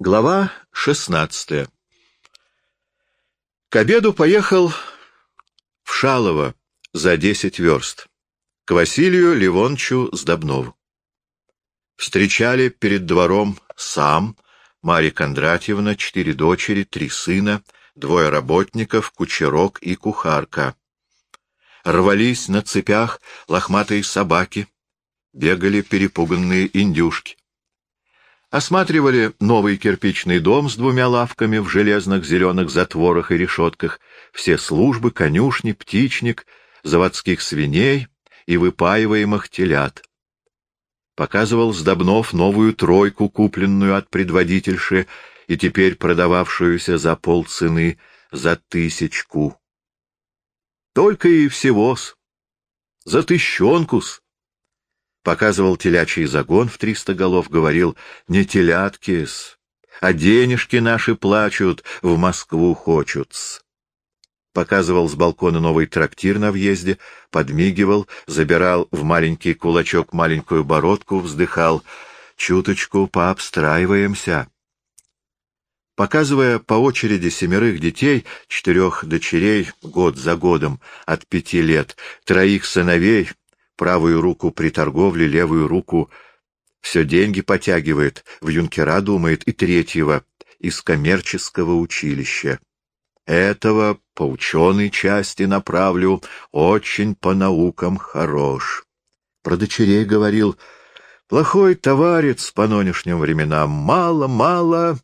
Глава шестнадцатая К обеду поехал в Шалово за десять верст, к Василию Ливончу Сдобнову. Встречали перед двором сам, Марья Кондратьевна, четыре дочери, три сына, двое работников, кучерок и кухарка. Рвались на цепях лохматые собаки, бегали перепуганные индюшки. Осматривали новый кирпичный дом с двумя лавками в железных зеленых затворах и решетках, все службы, конюшни, птичник, заводских свиней и выпаиваемых телят. Показывал Сдобнов новую тройку, купленную от предводительши и теперь продававшуюся за полцены, за тысячку. Только и всего-с. За тыщенку-с показывал телячий загон в триста голов, говорил, не телятки-с, а денежки наши плачут, в Москву хочут-с. Показывал с балкона новый трактир на въезде, подмигивал, забирал в маленький кулачок маленькую бородку, вздыхал. Чуточку пообстраиваемся. Показывая по очереди семерых детей, четырех дочерей год за годом, от пяти лет, троих сыновей, правую руку при торговле, левую руку все деньги потягивает, в юнкера думает, и третьего из коммерческого училища. Этого по ученой части направлю, очень по наукам хорош. Про дочерей говорил, плохой товарец по нынешним временам, мало-мало,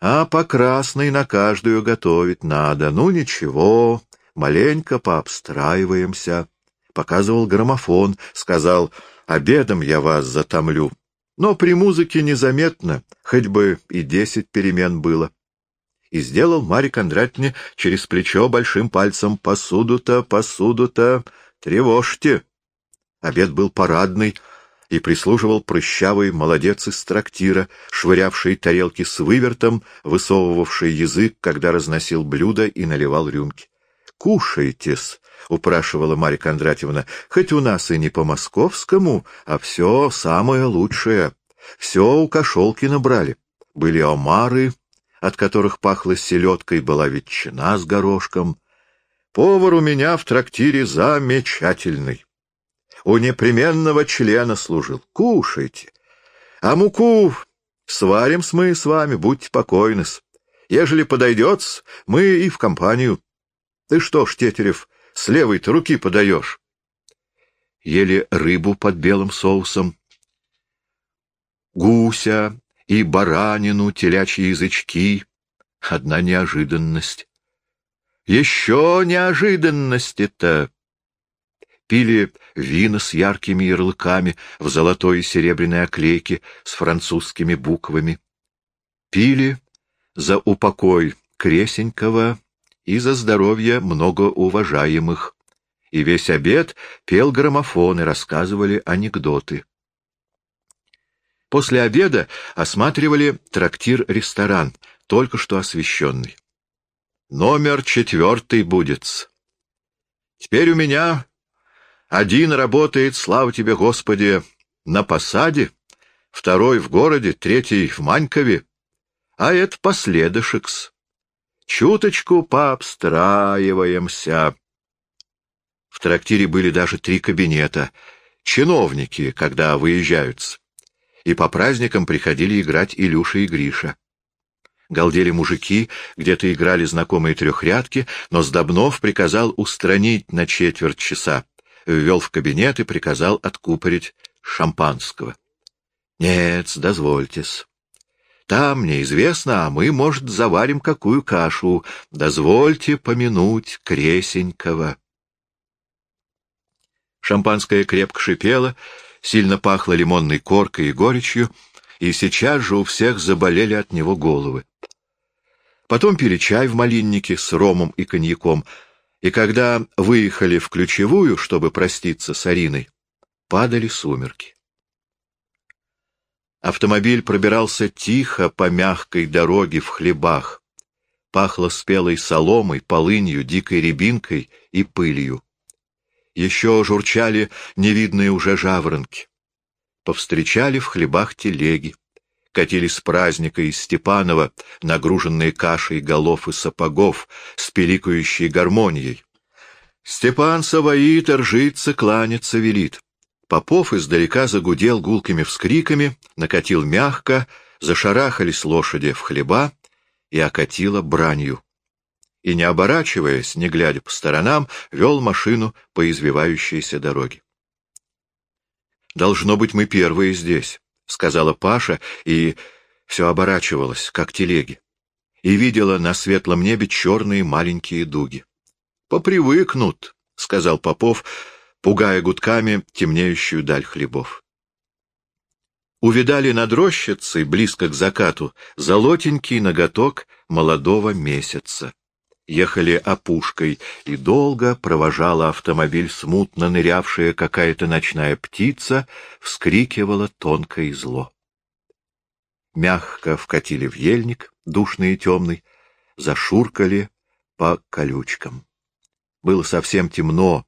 а по красной на каждую готовить надо. Ну ничего, маленько пообстраиваемся показывал граммофон, сказал «Обедом я вас затомлю». Но при музыке незаметно, хоть бы и десять перемен было. И сделал Марье Кондратьевне через плечо большим пальцем «Посуду-то, посуду-то, тревожьте». Обед был парадный, и прислуживал прыщавый молодец из трактира, швырявший тарелки с вывертом, высовывавший язык, когда разносил блюда и наливал рюмки. «Кушайтесь», — упрашивала Марья Кондратьевна, — «хоть у нас и не по-московскому, а все самое лучшее. Все у кошелки набрали. Были омары, от которых пахло селедкой, была ветчина с горошком. Повар у меня в трактире замечательный. У непременного члена служил. Кушайте. А муку сварим мы с вами, будьте покойны. Ежели подойдет, мы и в компанию. Ты что ж, с левой-то руки подаешь. Ели рыбу под белым соусом, гуся и баранину, телячьи язычки. Одна неожиданность. Еще неожиданности-то! Пили вина с яркими ярлыками в золотой и серебряной оклейке с французскими буквами. Пили за упокой Кресенького и за здоровье многоуважаемых. И весь обед пел граммофон и рассказывали анекдоты. После обеда осматривали трактир-ресторан, только что освещенный. Номер четвертый будет. Теперь у меня один работает, слава тебе, Господи, на посаде, второй в городе, третий в Манькове, а это последышекс. Чуточку пообстраиваемся. В трактире были даже три кабинета. Чиновники, когда выезжаются. И по праздникам приходили играть Илюша и Гриша. Галдели мужики, где-то играли знакомые трехрядки, но Сдобнов приказал устранить на четверть часа. Ввел в кабинет и приказал откупорить шампанского. — Нет, дозвольтесь. Там неизвестно, а мы, может, заварим какую кашу. Дозвольте помянуть Кресенького. Шампанское крепко шипело, сильно пахло лимонной коркой и горечью, и сейчас же у всех заболели от него головы. Потом пили чай в малиннике с ромом и коньяком, и когда выехали в ключевую, чтобы проститься с Ариной, падали сумерки. Автомобиль пробирался тихо по мягкой дороге в хлебах. Пахло спелой соломой, полынью, дикой рябинкой и пылью. Еще журчали невидные уже жаворонки. Повстречали в хлебах телеги. катились с праздника из Степанова, нагруженные кашей голов и сапогов, с пиликающей гармонией. Степан Саваит ржится, кланяться велит. Попов издалека загудел гулкими вскриками, накатил мягко, зашарахались лошади в хлеба и окатило бранью. И, не оборачиваясь, не глядя по сторонам, вел машину по извивающейся дороге. «Должно быть, мы первые здесь», — сказала Паша, и все оборачивалось, как телеги, и видела на светлом небе черные маленькие дуги. «Попривыкнут», — сказал Попов, пугая гудками темнеющую даль хлебов. Увидали над рощицей, близко к закату, золотенький ноготок молодого месяца. Ехали опушкой, и долго провожала автомобиль смутно нырявшая какая-то ночная птица, вскрикивала тонко и зло. Мягко вкатили в ельник, душный и темный, зашуркали по колючкам. Было совсем темно,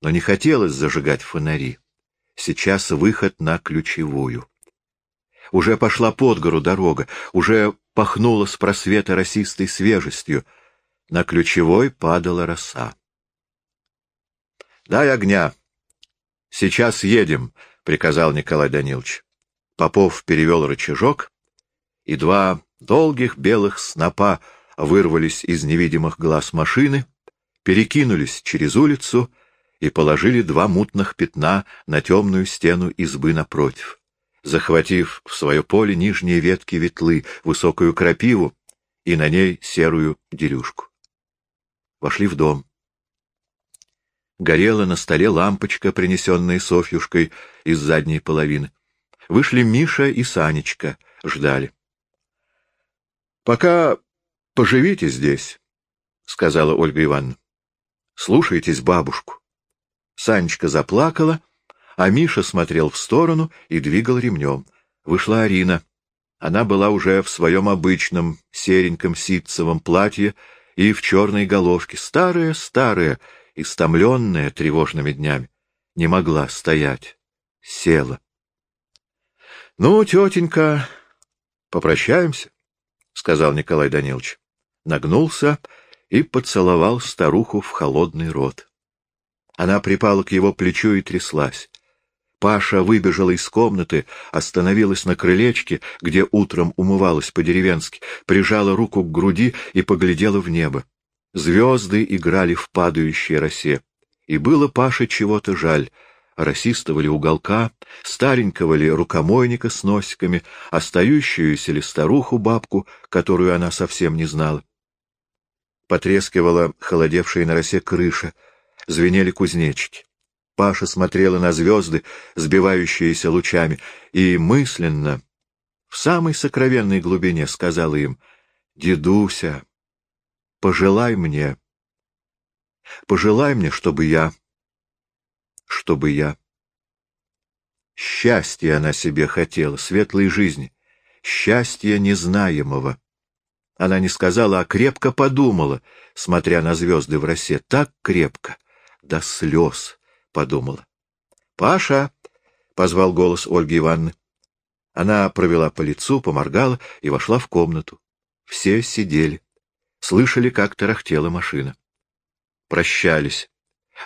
но не хотелось зажигать фонари. Сейчас выход на ключевую. Уже пошла под гору дорога, уже пахнула с просвета росистой свежестью. На ключевой падала роса. — Дай огня. — Сейчас едем, — приказал Николай Данилович. Попов перевел рычажок, и два долгих белых снопа вырвались из невидимых глаз машины, перекинулись через улицу и положили два мутных пятна на темную стену избы напротив. Захватив в свое поле нижние ветки ветлы, высокую крапиву и на ней серую дерюшку. Вошли в дом. Горела на столе лампочка, принесенная Софьюшкой из задней половины. Вышли Миша и Санечка, ждали. — Пока поживите здесь, — сказала Ольга Ивановна. Слушайтесь бабушку. Санечка заплакала, а Миша смотрел в сторону и двигал ремнем. Вышла Арина. Она была уже в своем обычном сереньком ситцевом платье и в черной головке, старая, старая, истомленная тревожными днями. Не могла стоять. Села. — Ну, тетенька, попрощаемся, — сказал Николай Данилович. Нагнулся и поцеловал старуху в холодный рот. Она припала к его плечу и тряслась. Паша выбежала из комнаты, остановилась на крылечке, где утром умывалась по-деревенски, прижала руку к груди и поглядела в небо. Звезды играли в падающей росе. И было Паше чего-то жаль. Расистого ли уголка, старенького ли рукомойника с носиками, остающуюся ли старуху-бабку, которую она совсем не знала. Потрескивала холодевшая на росе крыша, звенели кузнечики. Паша смотрела на звезды, сбивающиеся лучами, и мысленно, в самой сокровенной глубине, сказала им, «Дедуся, пожелай мне, пожелай мне, чтобы я, чтобы я...» Счастье она себе хотела, светлой жизни, счастья незнаемого. Она не сказала, а крепко подумала, смотря на звезды в росе, так крепко, до слез, подумала. — Паша! — позвал голос Ольги Ивановны. Она провела по лицу, поморгала и вошла в комнату. Все сидели, слышали, как тарахтела машина. Прощались.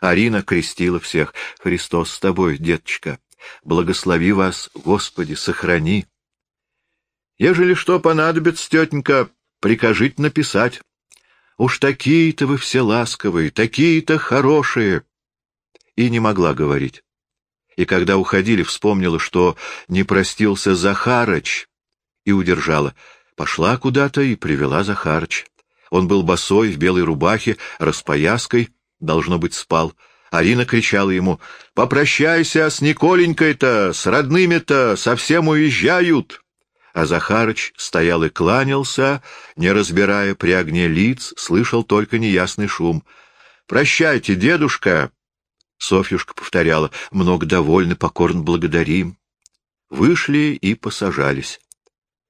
Арина крестила всех. — Христос с тобой, деточка! Благослови вас, Господи, сохрани! — Ежели что понадобится, тетенька, прикажите написать. Уж такие-то вы все ласковые, такие-то хорошие. И не могла говорить. И когда уходили, вспомнила, что не простился Захарыч, и удержала. Пошла куда-то и привела Захарыч. Он был босой, в белой рубахе, распояской, должно быть, спал. Арина кричала ему, «Попрощайся с Николенькой-то, с родными-то, совсем уезжают!» А Захарыч стоял и кланялся, не разбирая при огне лиц, слышал только неясный шум. «Прощайте, дедушка!» Софьюшка повторяла, «Много довольны, покорно благодарим». Вышли и посажались.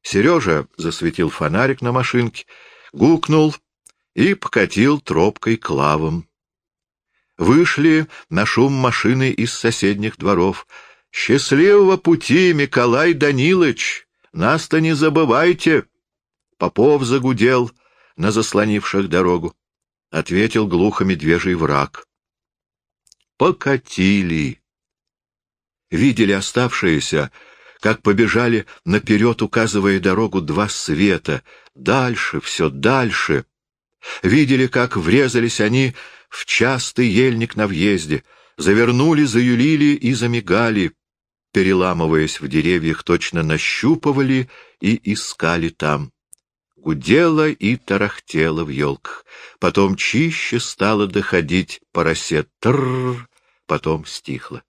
Сережа засветил фонарик на машинке, гукнул и покатил тропкой к лавам. Вышли на шум машины из соседних дворов. «Счастливого пути, Миколай Данилович!» Нас-то не забывайте! Попов загудел на заслонивших дорогу. Ответил глухо медвежий враг. Покатили. Видели оставшиеся, как побежали наперед, указывая дорогу, два света. Дальше, все дальше. Видели, как врезались они в частый ельник на въезде, завернули, заюлили и замигали, переламываясь в деревьях, точно нащупывали и искали там. Гудело и тарахтело в елках. Потом чище стало доходить поросет. Трррр, потом стихло.